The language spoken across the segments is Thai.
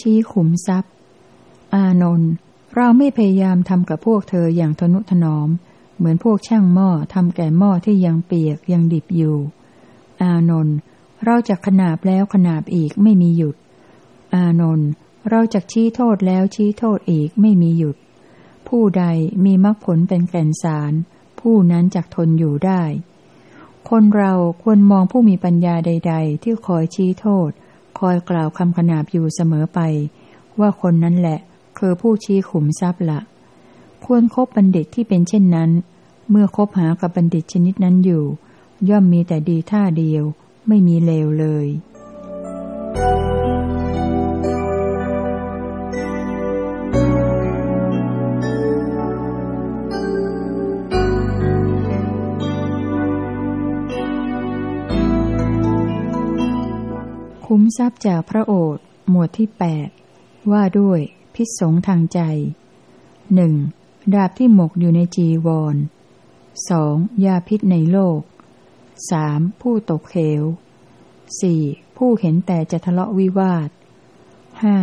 ชี้ขุมทรัพย์ อานนท์เราไม่พยายามทำกับพวกเธออย่างทนุถนอม เหมือนพวกช่างหม้อทำแก่หม้อที่ยังเปียกยังดิบอยู่ อานนท์เราจะขนาบแล้วขนาบอีกไม่มีหยุด อานนท์เราจะชี้โทษแล้วชี้โทษอีกไม่มีหยุด ผู้ใดมีมรรคผลเป็นแก่นสาร ผู้นั้นจักทนอยู่ได้ คนเราควรมองผู้มีปัญญาใด ๆ ที่คอยชี้โทษ คอยกล่าวคำขนาบอยู่เสมอไป ว่าคนนั้นแหละ คือผู้ชี้ขุมทรัพย์ละ ควรครบบัณฑิตที่เป็นเช่นนั้น เมื่อคบหากับบัณฑิตชนิดนั้นอยู่ ย่อมมีแต่ดีท่าเดียว ไม่มีเลวเลย ทรัพย์จากพระโอษฐ์หมวดที่แปดว่าด้วยพิษสงทางใจหนึ่งดาบที่หมกอยู่ในจีวรสองยาพิษในโลกสามผู้ตกเขวสี่ผู้เห็นแต่จะทะเลาะวิวาทห้า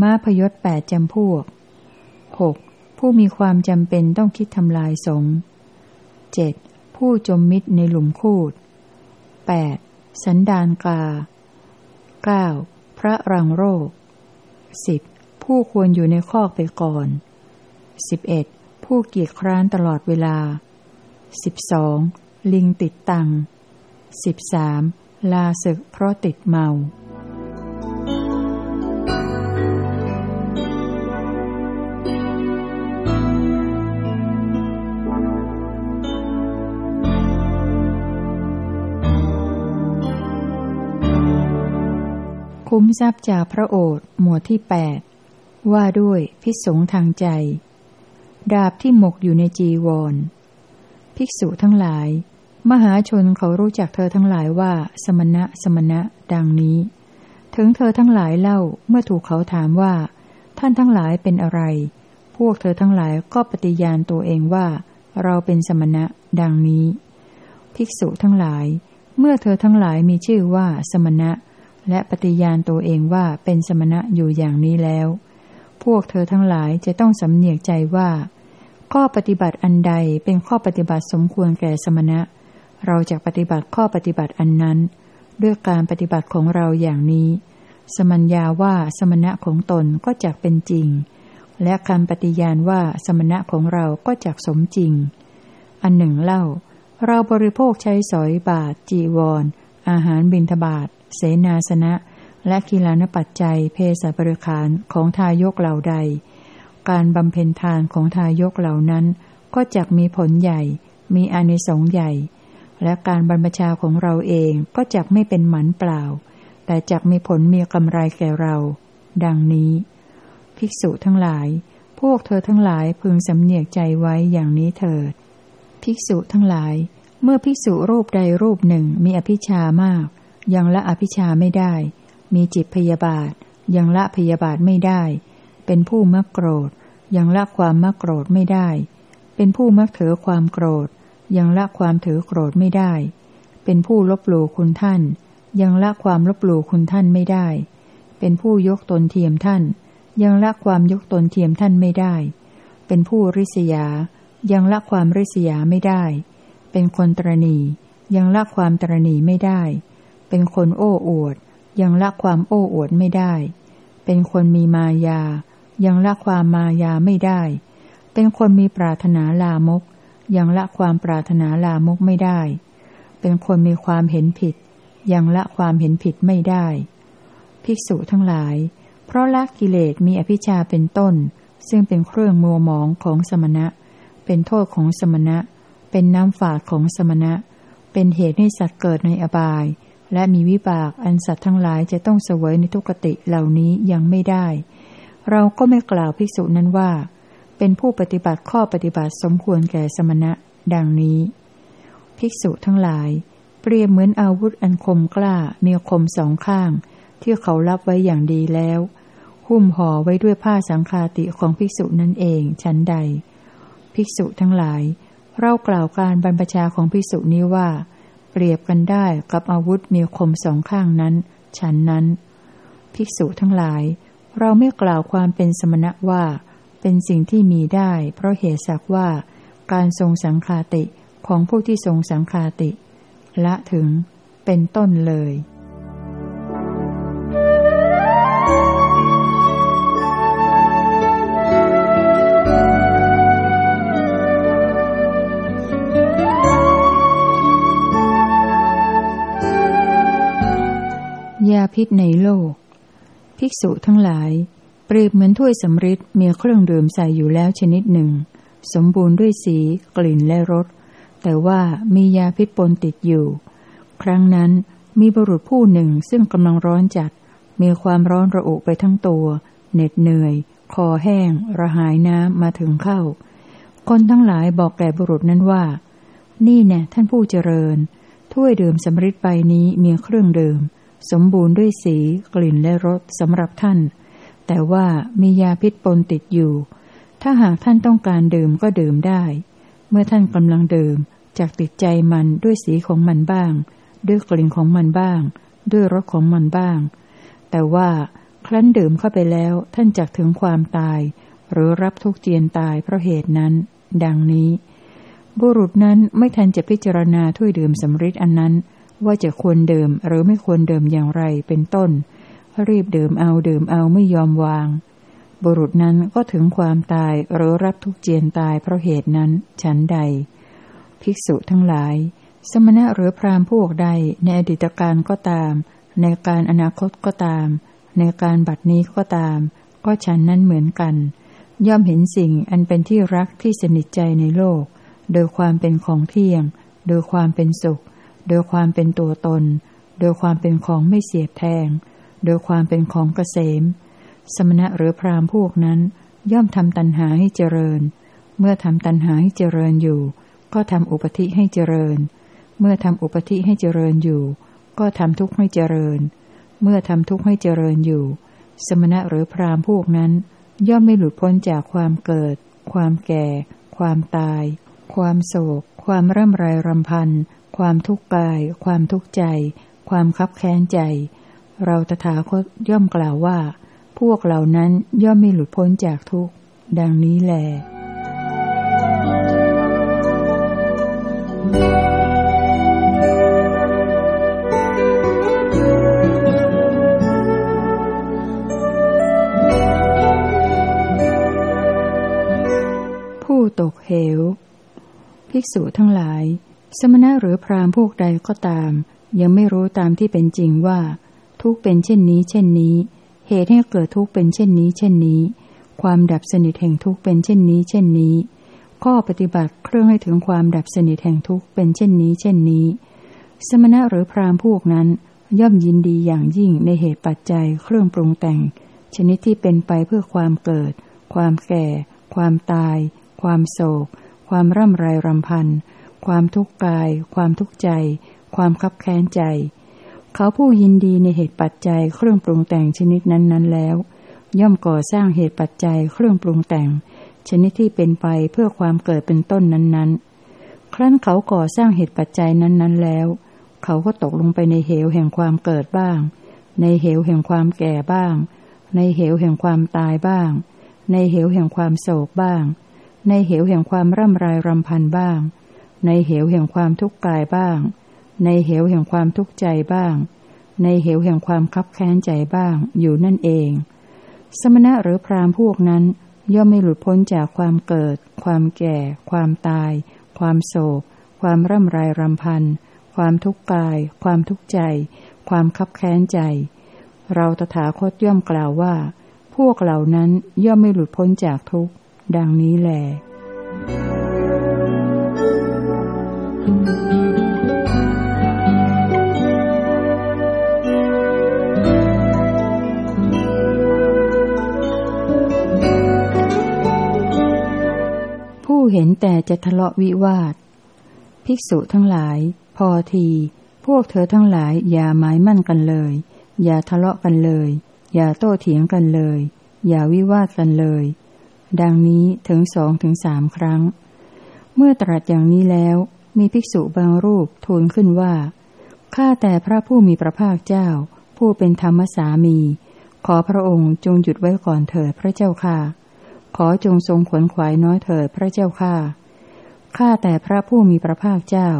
ม้าพยศแปดจำพวกหกผู้มีความจำเป็นต้องคิดทำลายสงเจ็ดผู้จมมิตรในหลุมคูดแปดสันดานกา เก้าพระรังโรคสิบผู้ควรอยู่ในคอกไปก่อนสิบเอ็ดผู้เกียจคร้านตลอดเวลาสิบสองลิงติดตังสิบสามลาศึกเพราะติดเมา มทรัพย์จากพระโอษฐ์หมวดที่แปดว่าด้วยพิสงทางใจ ดาบที่หมกอยู่ในจีวร ภิกษุทั้งหลาย มหาชนเขารู้จักเธอทั้งหลายว่า สมณะสมณะ ดังนี้ ถึงเธอทั้งหลายเล่าเมื่อถูกเขาถามว่า ท่านทั้งหลายเป็นอะไร พวกเธอทั้งหลายก็ปฏิญาณตัวเองว่า เราเป็นสมณะ ดังนี้ ภิกษุทั้งหลาย เมื่อเธอทั้งหลายมีชื่อว่าสมณะ และปฏิญาณตัวเองว่าเป็นสมณะอยู่อย่างนี้แล้ว พวกเธอทั้งหลายจะต้องสำเนียกใจว่า ข้อปฏิบัติอันใดเป็นข้อปฏิบัติสมควรแก่สมณะ เราจะปฏิบัติข้อปฏิบัติอันนั้น ด้วยการปฏิบัติของเราอย่างนี้ สมัญญาว่าสมณะของตนก็จักเป็นจริง และคำปฏิญาณว่าสมณะของเราก็จักสมจริง อันหนึ่งเล่า เราบริโภคใช้สอยบาทจีวรออาหารบิณฑบาต เสนาสนะ และกีฬานปัจจัย เพศบริขารของทายกเหล่าใด การบำเพ็ญทานของทายกเหล่านั้น ก็จะมีผลใหญ่ มีอานิสงส์ใหญ่ และการบรรพชาของเราเองก็จะไม่เป็นหมันเปล่า แต่จะมีผลมีกำไรแก่เรา ดังนี้ ภิกษุทั้งหลาย พวกเธอทั้งหลายพึงสำเนียกใจไว้อย่างนี้เถิด ภิกษุทั้งหลายเมื่อภิกษุรูปใดรูปหนึ่งมีอภิชามาก ยังละอภิชาไม่ได้ มีจิตพยาบาท ยังละพยาบาทไม่ได้ เป็นผู้มักโกรธ ยังละความมักโกรธไม่ได้ เป็นผู้มักถือความโกรธ ยังละความถือโกรธไม่ได้ เป็นผู้ลบหลู่คุณท่าน ยังละความลบหลู่คุณท่านไม่ได้ เป็นผู้ยกตนเทียมท่าน ยังละความยกตนเทียมท่านไม่ได้ เป็นผู้ริษยา ยังละความริษยาไม่ได้ เป็นคนตรณียังละความตรณีไม่ได้ เป็นคนโอ้อวด ยังละความโอ้อวดไม่ได้ เป็นคนมีมายา ยังละความมายาไม่ได้ เป็นคนมีปรารถนาลามก ยังละความปรารถนาลามกไม่ได้ เป็นคนมีความเห็นผิด ยังละความเห็นผิดไม่ได้ ภิกษุทั้งหลาย เพราะละกิเลสมีอภิชาเป็นต้น ซึ่งเป็นเครื่องมัวหมองของสมณะ เป็นโทษของสมณะ เป็นน้ำฝาดของสมณะ เป็นเหตุให้สัตว์เกิดในอบาย และมีวิบากอันสัตว์ทั้งหลายจะต้องเสวยในทุกติเหล่านี้ยังไม่ได้ เราก็ไม่กล่าวภิกษุนั้นว่า เป็นผู้ปฏิบัติข้อปฏิบัติสมควรแก่สมณะ ดังนี้ ภิกษุทั้งหลาย เปรียบเหมือนอาวุธอันคมกล้ามีคมสองข้าง ที่เขารับไว้อย่างดีแล้ว หุ้มห่อไว้ด้วยผ้าสังคาติของภิกษุนั่นเองชั้นใด ภิกษุทั้งหลาย เรากล่าวการบรรพชาของภิกษุนี้ว่า เปรียบกันได้กับอาวุธมีคมสองข้างนั้น ฉันนั้น ภิกษุทั้งหลาย เราไม่กล่าวความเป็นสมณะว่า เป็นสิ่งที่มีได้ เพราะเหตุสักว่า การทรงสังคาติของผู้ที่ทรงสังคาติ ละถึงเป็นต้นเลยาพิษในโลก ภิกษุทั้งหลาย เปรียบเหมือนถ้วยสำริดมีเครื่องดื่มใส่อยู่แล้วชนิดหนึ่ง สมบูรณ์ด้วยสี กลิ่นและรส แต่ว่ามียาพิษปนติดอยู่ ครั้งนั้นมีบุรุษผู้หนึ่งซึ่งกำลังร้อนจัด มีความร้อนระอุไปทั้งตัว เหน็ดเหนื่อย คอแห้ง ระหายน้ำมาถึงเข้า คนทั้งหลายบอกแก่บุรุษนั้นว่า นี่แน่ท่านผู้เจริญ ถ้วยดื่มสำริดใบนี้มีเครื่องดื่ม สมบูรณ์ด้วยสี กลิ่นและรสสำหรับท่าน แต่ว่ามียาพิษปนติดอยู่ ถ้าหากท่านต้องการดื่มก็ดื่มได้ เมื่อท่านกำลังดื่มจากติดใจมันด้วยสีของมันบ้าง ด้วยกลิ่นของมันบ้าง ด้วยรสของมันบ้าง แต่ว่าครั้นดื่มเข้าไปแล้วท่านจักถึงความตาย หรือรับทุกเจียนตายเพราะเหตุนั้น ดังนี้ บุรุษนั้นไม่ทันจะพิจารณาถ้วยดื่มสำริดอันนั้น ว่าจะควรเดิมหรือไม่ควรเดิมอย่างไรเป็นต้น รีบเดิมเอาเดิมเอาไม่ยอมวาง บุรุษนั้นก็ถึงความตายหรือรับทุกเจียนตายเพราะเหตุนั้นฉันใด ภิกษุทั้งหลาย สมณะหรือพราหมณ์พวกใดในอดีตการก็ตาม ในการอนาคตก็ตาม ในการบัดนี้ก็ตาม ก็ฉันนั้นเหมือนกัน ย่อมเห็นสิ่งอันเป็นที่รักที่สนิทใจในโลก โดยความเป็นของเที่ยง โดยความเป็นสุข โดยความเป็นตัวตน โดยความเป็นของไม่เสียบแทง โดยความเป็นของเกษม สมณะหรือพรามพวกนั้น ย่อมทำตัณหาให้เจริญ เมื่อทำตัณหาให้เจริญอยู่ ก็ทำอุปธิให้เจริญ เมื่อทำอุปธิให้เจริญอยู่ ก็ทำทุกข์ให้เจริญ เมื่อทำทุกข์ให้เจริญอยู่ สมณะหรือพรามพวกนั้น ย่อมไม่หลุดพ้นจากความเกิด ความแก่ ความตาย ความโศก ความร่ำไรรำพันธ์ ความทุกข์กาย ความทุกข์ใจ ความคับแค้นใจ เราตถาคตย่อมกล่าวว่า พวกเหล่านั้นย่อมไม่หลุดพ้นจากทุกข์ ดังนี้แหลผู้ตกเหว ภิกษุทั้งหลาย สมณะหรือพราหมณ์พวกใดก็ตาม ยังไม่รู้ตามที่เป็นจริงว่า ทุกเป็นเช่นนี้ เช่นนี้ เหตุให้เกิดทุกเป็นเช่นนี้ เช่นนี้ ความดับสนิทแห่งทุกเป็นเช่นนี้ เช่นนี้ ข้อปฏิบัติเครื่องให้ถึงความดับสนิทแห่งทุกเป็นเช่นนี้ เช่นนี้ สมณะหรือพราหมณ์พวกนั้น ย่อมยินดีอย่างยิ่งในเหตุปัจจัยเครื่องปรุงแต่ง ชนิดที่เป็นไปเพื่อความเกิด ความแก่ ความตาย ความโศก ความร่ำไรรำพันธ์ ความทุกข์กาย ความทุกข์ใจ ความคับแค้นใจ เขาผู้ยินดีในเหตุปัจจัยเครื่องปรุงแต่งชนิดนั้นๆแล้ว ย่อมก่อสร้างเหตุปัจจัยเครื่องปรุงแต่ง ชนิดที่เป็นไปเพื่อความเกิดเป็นต้นนั้นๆ ครั้นเขาก่อสร้างเหตุปัจจัยนั้นๆแล้ว เขาก็ตกลงไปในเหวแห่งความเกิดบ้าง ในเหวแห่งความแก่บ้าง ในเหวแห่งความตายบ้าง ในเหวแห่งความโศกบ้าง ในเหวแห่งความร่ำไรรำพันบ้าง ในเหวแห่งความทุกข์กายบ้าง ในเหวแห่งความทุกข์ใจบ้าง ในเหวแห่งความคับแค้นใจบ้าง อยู่นั่นเอง สมณะหรือพรามพวกนั้น ย่อมไม่หลุดพ้นจากความเกิด ความแก่ ความตาย ความโศก ความร่ำไรรำพัน ความทุกข์กาย ความทุกข์ใจ ความคับแค้นใจ เราตถาคตย่อมกล่าวว่า พวกเหล่านั้นย่อมไม่หลุดพ้นจากทุกข์ ดังนี้แหละ เห็นแต่จะทะเลาะวิวาท ภิกษุทั้งหลาย พอที พวกเธอทั้งหลายอย่าหมายมั่นกันเลย อย่าทะเลาะกันเลย อย่าโต้เถียงกันเลย อย่าวิวาทกันเลย ดังนี้ถึงสองถึงสามครั้ง เมื่อตรัสอย่างนี้แล้ว มีภิกษุบางรูปทูลขึ้นว่า ข้าแต่พระผู้มีพระภาคเจ้า ผู้เป็นธรรมสามี ขอพระองค์จงหยุดไว้ก่อนเถิดพระเจ้าค่ะ ขอจงทรงขวนขวายน้อยเถิดพระเจ้าค่ะข้าแต่พระผู้มีพระภาคเจ้า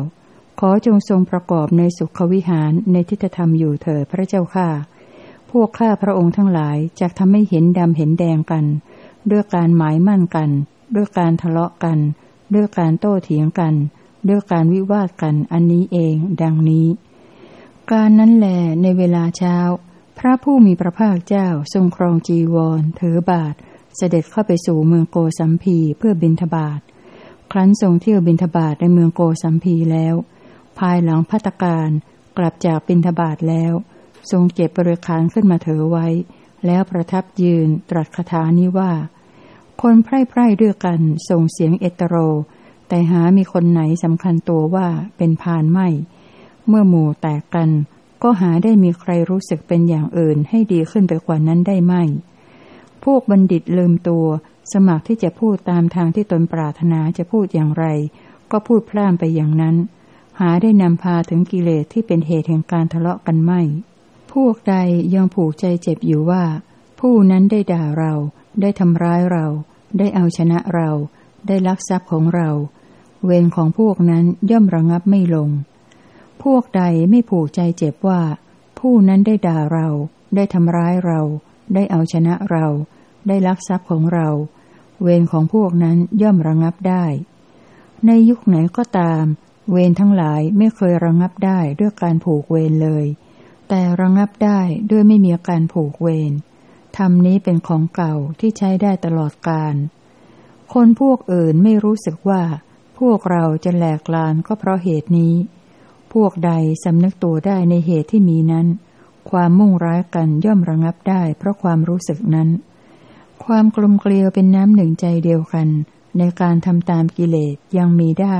ขอจงทรงประกอบในสุขวิหารในทิฏฐธรรมอยู่เถิดพระเจ้าค่ะพวกข้าพระองค์ทั้งหลายจะทำให้เห็นดำเห็นแดงกัน ด้วยการหมายมั่นกัน ด้วยการทะเลาะกัน ด้วยการโต้เถียงกัน ด้วยการวิวาทกันอันนี้เองดังนี้ การนั้นแหลในเวลาเช้า พระผู้มีพระภาคเจ้าทรงครองจีวรถือบาท เสด็จเข้าไปสู่เมืองโกสัมพีเพื่อบินทบาทครั้นทรงเที่ยวบินทบาทในเมืองโกสัมพีแล้ว ภายหลังพัตการกลับจากบินทบาทแล้ว ทรงเก็บบริคารขึ้นมาเถอไว้ แล้วประทับยืนตรัสคาถานี้ว่า คนไพร่ไพร่ด้วยกันส่งเสียงเอตโร แต่หามีคนไหนสำคัญตัวว่าเป็นพานไม่ เมื่อหมู่แตกกัน ก็หาได้มีใครรู้สึกเป็นอย่างอื่นให้ดีขึ้นไปกว่านั้นได้ไหม พวกบัณฑิตลืมตัว สมัครที่จะพูดตามทางที่ตนปรารถนาจะพูดอย่างไร ก็พูดพล่ามไปอย่างนั้น หาได้นำพาถึงกิเลสที่เป็นเหตุแห่งการทะเลาะกันไม่ พวกใดยังผูกใจเจ็บอยู่ว่า ผู้นั้นได้ด่าเรา ได้ทำร้ายเรา ได้เอาชนะเรา ได้ลักทรัพย์ของเรา เวรของพวกนั้นย่อมระงับไม่ลง พวกใดไม่ผูกใจเจ็บว่า ผู้นั้นได้ด่าเรา ได้ทำร้ายเรา ได้เอาชนะเรา ได้ลักทรัพย์ของเรา เวรของพวกนั้นย่อมระงับได้ ในยุคไหนก็ตาม เวรทั้งหลายไม่เคยระงับได้ด้วยการผูกเวรเลย แต่ระงับได้ด้วยไม่มีการผูกเวรธรรมนี้เป็นของเก่าที่ใช้ได้ตลอดกาลคนพวกอื่นไม่รู้สึกว่า พวกเราจะแหลกลานก็เพราะเหตุนี้ พวกใดสำนึกตัวได้ในเหตุที่มีนั้น ความมุ่งร้ายกันย่อมระงับได้เพราะความรู้สึกนั้น ความกลมเกลียวเป็นน้ำหนึ่งใจเดียวกัน ในการทำตามกิเลสยังมีได้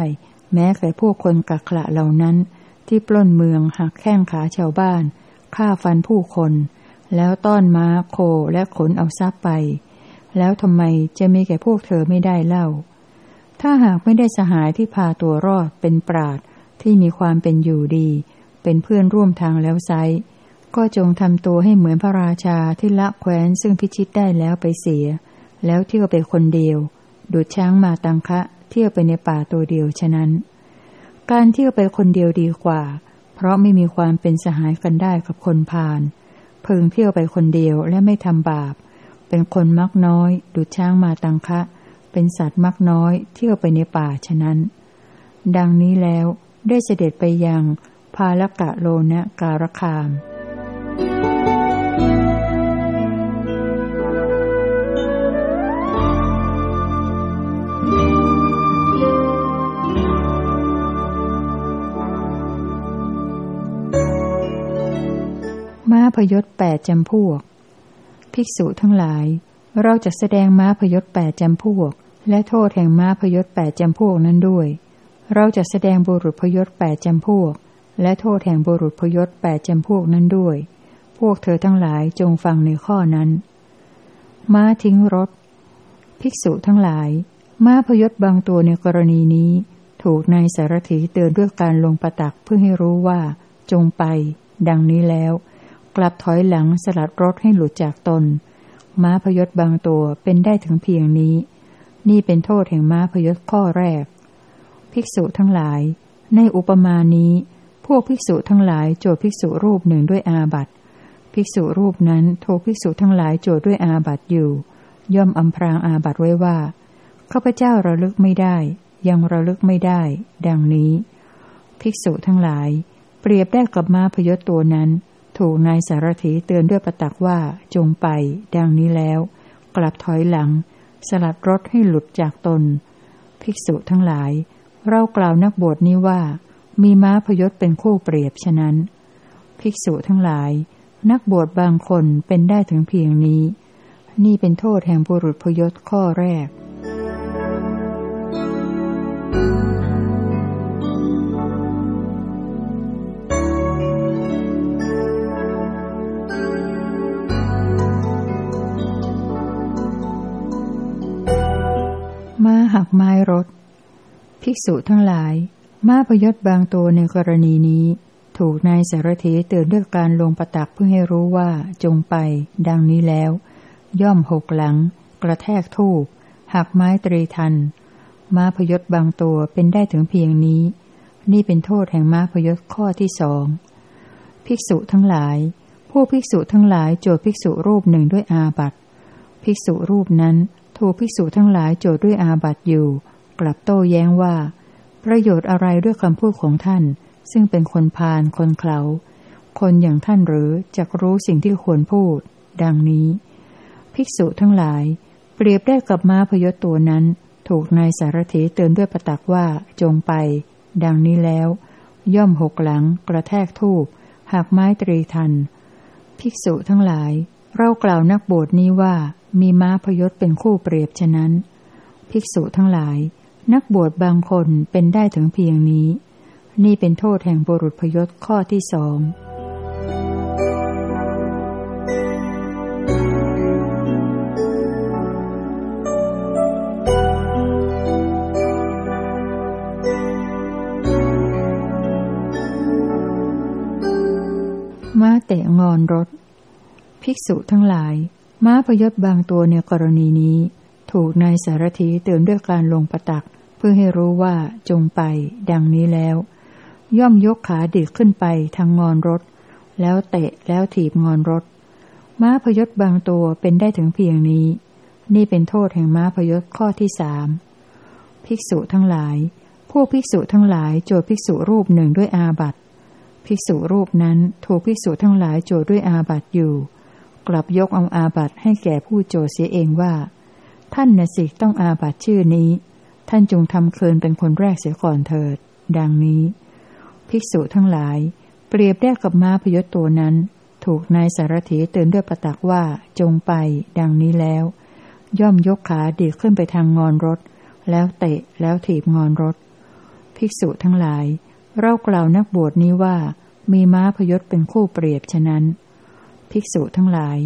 แม้แต่พวกคนกักขละเหล่านั้น ที่ปล้นเมืองหักแข้งขาชาวบ้านฆ่าฟันผู้คน แล้วต้อนม้าโคและขนเอาทรัพย์ไป แล้วทำไมจะมีแก่พวกเธอไม่ได้เล่า ถ้าหากไม่ได้สหายที่พาตัวรอดเป็นปราดที่มีความเป็นอยู่ดี เป็นเพื่อนร่วมทางแล้วไซ ก็จงทำตัวให้เหมือนพระราชาที่ละแคว้นซึ่งพิชิตได้แล้วไปเสีย แล้วเที่ยวไปคนเดียว ดูดช้างมาตังคะ เที่ยวไปในป่าตัวเดียวฉะนั้น การเที่ยวไปคนเดียวดีกว่า เพราะไม่มีความเป็นสหายกันได้กับคนพาลเพึงเที่ยวไปคนเดียวและไม่ทำบาป เป็นคนมักน้อย ดูดช้างมาตังคะ เป็นสัตว์มักน้อย เที่ยวไปในป่าฉะนั้น ดังนี้แล้วได้เสด็จไปยังพาลกะโลนะการคาม พยศแปดจำพวก ภิกษุทั้งหลาย เราจะแสดงม้าพยศแปดจำพวก และโทษแห่งม้าพยศแปดจำพวกนั้นด้วย เราจะแสดงบุรุษพยศแปดจำพวก และโทษแห่งบุรุษพยศแปดจำพวกนั้นด้วย พวกเธอทั้งหลายจงฟังในข้อนั้น ม้าทิ้งรถ ภิกษุทั้งหลาย ม้าพยศบางตัวในกรณีนี้ ถูกนายสารถีเตือนด้วยการลงประตักเพื่อให้รู้ว่า จงไป ดังนี้แล้ว ลับถอยหลังสลัดรถให้หลุดจากตน ม้าพยศบางตัวเป็นได้ถึงเพียงนี้ นี่เป็นโทษแห่งม้าพยศข้อแรก ภิกษุทั้งหลาย ในอุปมานี้ พวกภิกษุทั้งหลายโจทภิกษุรูปหนึ่งด้วยอาบัตภิกษุรูปนั้นโทภิกษุทั้งหลายโจทด้วยอาบัตอยู่ ย่อมอำพรางอาบัตไว้ว่าข้าพเจ้าระลึกไม่ได้ ยังระลึกไม่ได้ ดังนี้ ภิกษุทั้งหลาย เปรียบได้กับม้าพยศตัวนั้น ถูกนายสารถีเตือนด้วยประตักว่าจงไป ดังนี้แล้ว กลับถอยหลัง สลัดรถให้หลุดจากตน ภิกษุทั้งหลาย เรากล่าวนักบวชนี้ว่า มีม้าพยศเป็นคู่เปรียบฉะนั้น ภิกษุทั้งหลาย นักบวชบางคนเป็นได้ถึงเพียงนี้ นี่เป็นโทษแห่งบุรุษพยศข้อแรก ภิกษุทั้งหลายม้าพยศบางตัวในกรณีนี้ถถูกนายสารถีเตือนด้วยการลงประตักเพื่อให้รู้ว่าจงไป ดังนี้แล้ว ย่อมหกหลัง กระแทกทูบหักไม้ตรีทัน ม้าพยศบางตัวเป็นได้ถึงเพียงนี้ นี่เป็นโทษแห่งม้าพยศข้อที่สองภิกษุทั้งหลาย ผู้ภิกษุทั้งหลายโจทภิกษุรูปหนึ่งด้วยอาบัตภิกษุรูปนั้นถูกภิกษุทั้งหลายโจทด้วยอาบัตอยู่ กลับโต้แย้งว่า ประโยชน์อะไรด้วยคำพูดของท่าน ซึ่งเป็นคนพาลคนเขาคนอย่างท่านหรือจะรู้สิ่งที่ควรพูด ดังนี้ ภิกษุทั้งหลาย เปรียบได้กับม้าพยศตัวนั้น ถูกนายสารถีเตือนด้วยประตักว่าจงไป ดังนี้แล้ว ย่อมหกหลัง กระแทกทูบหักไม้ตรีทัน ภิกษุทั้งหลาย เรากล่าวนักบวชนี้ว่ามีม้าพยศเป็นคู่เปรียบฉะนั้น ภิกษุทั้งหลาย นักบวชบางคนเป็นได้ถึงเพียงนี้ นี่เป็นโทษแห่งบุรุษพยศข้อที่สองม้าเตะงอนรถ ภิกษุทั้งหลาย ม้าพยศบางตัวในกรณีนี้ ถูกนายสารถีเตือนด้วยการลงประตัก เพื่อให้รู้ว่าจงไป ดังนี้แล้ว ย่อมยกขาดิดขึ้นไปทางงอนรถ แล้วเตะแล้วถีบงอนรถ ม้าพยศบางตัวเป็นได้ถึงเพียงนี้ นี่เป็นโทษแห่งม้าพยศข้อที่สามภิกษุทั้งหลาย พวกภิกษุทั้งหลายโจทภิกษุรูปหนึ่งด้วยอาบัตภิกษุรูปนั้นถูกภิกษุทั้งหลายโจทด้วยอาบัตอยู่ กลับยกเอาอาบัตให้แก่ผู้โจทเสียเองว่า ท่านนสิกต้องอาบัติชื่อนี้ ท่านจงทำเคินเป็นคนแรกเสียก่อนเถิด ดังนี้ ภิกษุทั้งหลาย เปรียบได้กับม้าพยศตัวนั้น ถูกนายสารถีเตือนด้วยประตักว่าจงไป ดังนี้แล้ว ย่อมยกขาดีขึ้นไปทางงอนรถ แล้วเตะแล้วถีบงอนรถ ภิกษุทั้งหลาย เรากล่าวนักบวชนี้ว่า มีม้าพยศเป็นคู่เปรียบฉะนั้น ภิกษุทั้งหลาย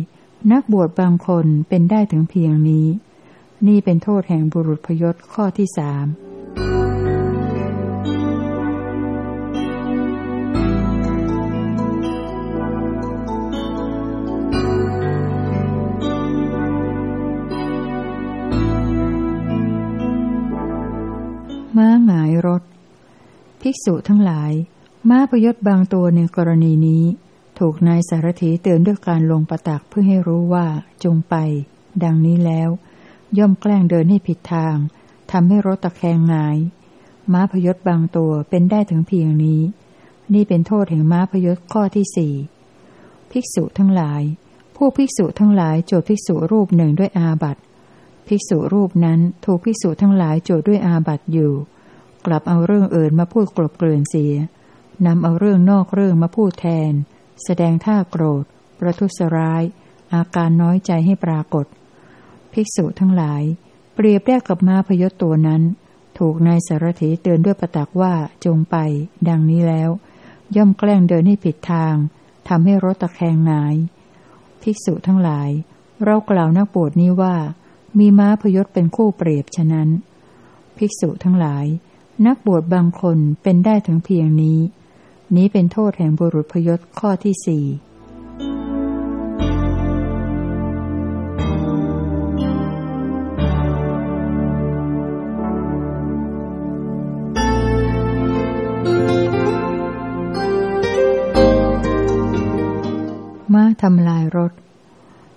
นักบวชบางคนเป็นได้ถึงเพียงนี้ นี่เป็นโทษแห่งบุรุษพยศข้อที่สามม้าหงายรถ ภิกษุทั้งหลาย ม้าพยศบางตัวในกรณีนี้ ถูกนายสารถีเตือนด้วยการลงประตักเพื่อให้รู้ว่าจงไป ดังนี้แล้ว ย่อมแกล้งเดินให้ผิดทางทำให้รถตะแคงงาย ม้าพยศบางตัวเป็นได้ถึงเพียงนี้ นี่เป็นโทษแห่งม้าพยศข้อที่สี่ภิกษุทั้งหลาย ผู้ภิกษุทั้งหลายโจทภิกษุรูปหนึ่งด้วยอาบัตภิกษุรูปนั้นถูกภิกษุทั้งหลายโจทด้วยอาบัตอยู่ กลับเอาเรื่องอื่นมาพูดกลบเกลื่อนเสียนำเอาเรื่องนอกเรื่องมาพูดแทน แสดงท่าโกรธ ประทุษร้าย อาการน้อยใจให้ปรากฏ ภิกษุทั้งหลาย เปรียบได้กับม้าพยศตัวนั้น ถูกนายสารถีเตือนด้วยประตักว่าจงไป ดังนี้แล้ว ย่อมแกล้งเดินให้ผิดทางทำให้รถตะแคงหงาย ภิกษุทั้งหลาย เรากล่าวนักบวชนี้ว่า มีม้าพยศเป็นคู่เปรียบฉะนั้น ภิกษุทั้งหลาย นักบวชบางคนเป็นได้ถึงเพียงนี้ นี้เป็นโทษแห่งบุรุษพยศข้อที่สี่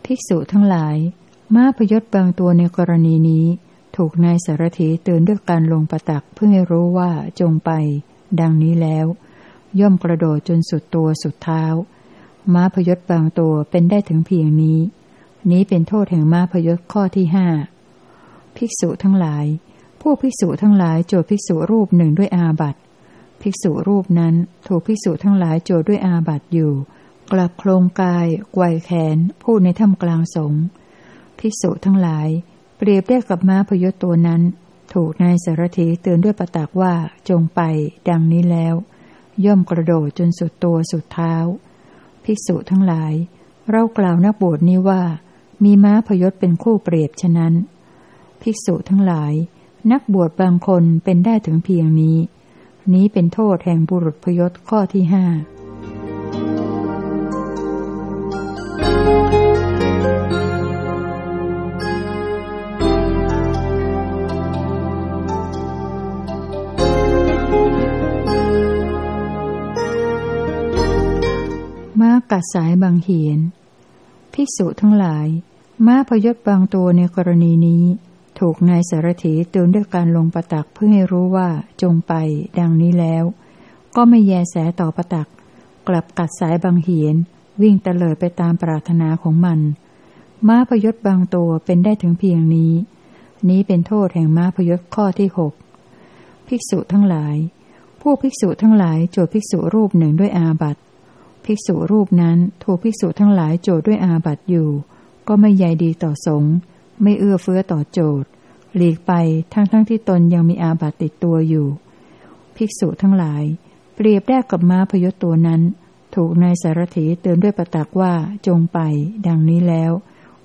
ภิกษุทั้งหลาย ม้าพยศบางตัวในกรณีนี้ ถูกนายสารถีเตือนด้วยการลงประตักเพื่อให้รู้ว่าจงไป ดังนี้แล้ว ย่อมกระโดดจนสุดตัวสุดเท้า ม้าพยศบางตัวเป็นได้ถึงเพียงนี้ นี้เป็นโทษแห่งม้าพยศข้อที่ห้าภิกษุทั้งหลาย ผู้ภิกษุทั้งหลายโจทภิกษุรูปหนึ่งด้วยอาบัตภิกษุรูปนั้นถูกภิกษุทั้งหลายโจทด้วยอาบัตอยู่ กลับโครงกายไกวแขน พูดในถ้ำกลางสงภิกษุทั้งหลาย เปรียบได้กับม้าพยศตัวนั้น ถูกนายสารถีเตือนด้วยประตักว่าจงไป ดังนี้แล้ว ย่อมกระโดดจนสุดตัวสุดเท้า ภิกษุทั้งหลาย เรากล่าวนักบวชนี้ว่า มีม้าพยศเป็นคู่เปรียบฉะนั้น ภิกษุทั้งหลาย นักบวชบางคนเป็นได้ถึงเพียงนี้ นี้เป็นโทษแห่งบุรุษพยศข้อที่ห้าัดสายบางเหียน ภิกษุทั้งหลาย ม้าพยศบางตัวในกรณีนี้ ถูกนายสารถีเตือนด้วยการลงประตักเพื่อให้รู้ว่าจงไป ดังนี้แล้ว ก็ไม่แยแสต่อประตัก กลับกัดสายบางเหียน วิ่งเตลิดไปตามปรารถนาของมัน ม้าพยศบางตัวเป็นได้ถึงเพียงนี้ นี้เป็นโทษแห่งม้าพยศข้อที่หกภิกษุทั้งหลาย ผู้ภิกษุทั้งหลายโจทภิกษุรูปหนึ่งด้วยอาบัติ ภิกษุรูปนั้นถูกภิกษุทั้งหลายโจทด้วยอาบัติอยู่ ก็ไม่ใยดีต่อสงฆ์ไม่เอื้อเฟื้อต่อโจทหลีกไปทั้งทั้งที่ตนยังมีอาบัติติดตัวอยู่ ภิกษุทั้งหลาย เปรียบได้กับม้าพยศตัวนั้น ถูกนายสารถีเตือนด้วยประตักว่าจงไป ดังนี้แล้ว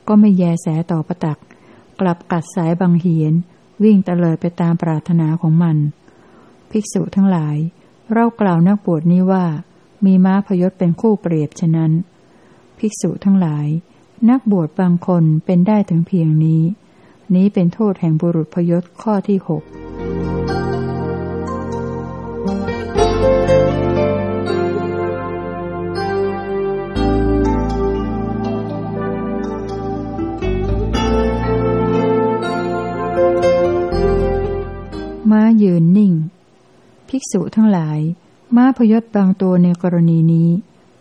ก็ไม่แยแสต่อประตัก กลับกัดสายบางเหียน วิ่งเตลิดไปตามปรารถนาของมัน ภิกษุทั้งหลาย เรากล่าวนักบวชนี้ว่า มีม้าพยศเป็นคู่เปรียบฉะนั้น ภิกษุทั้งหลาย นักบวชบางคนเป็นได้ถึงเพียงนี้ นี้เป็นโทษแห่งบุรุษพยศข้อที่หกม้ายืนนิ่ง ภิกษุทั้งหลาย ม้าพยศบางตัวในกรณีนี้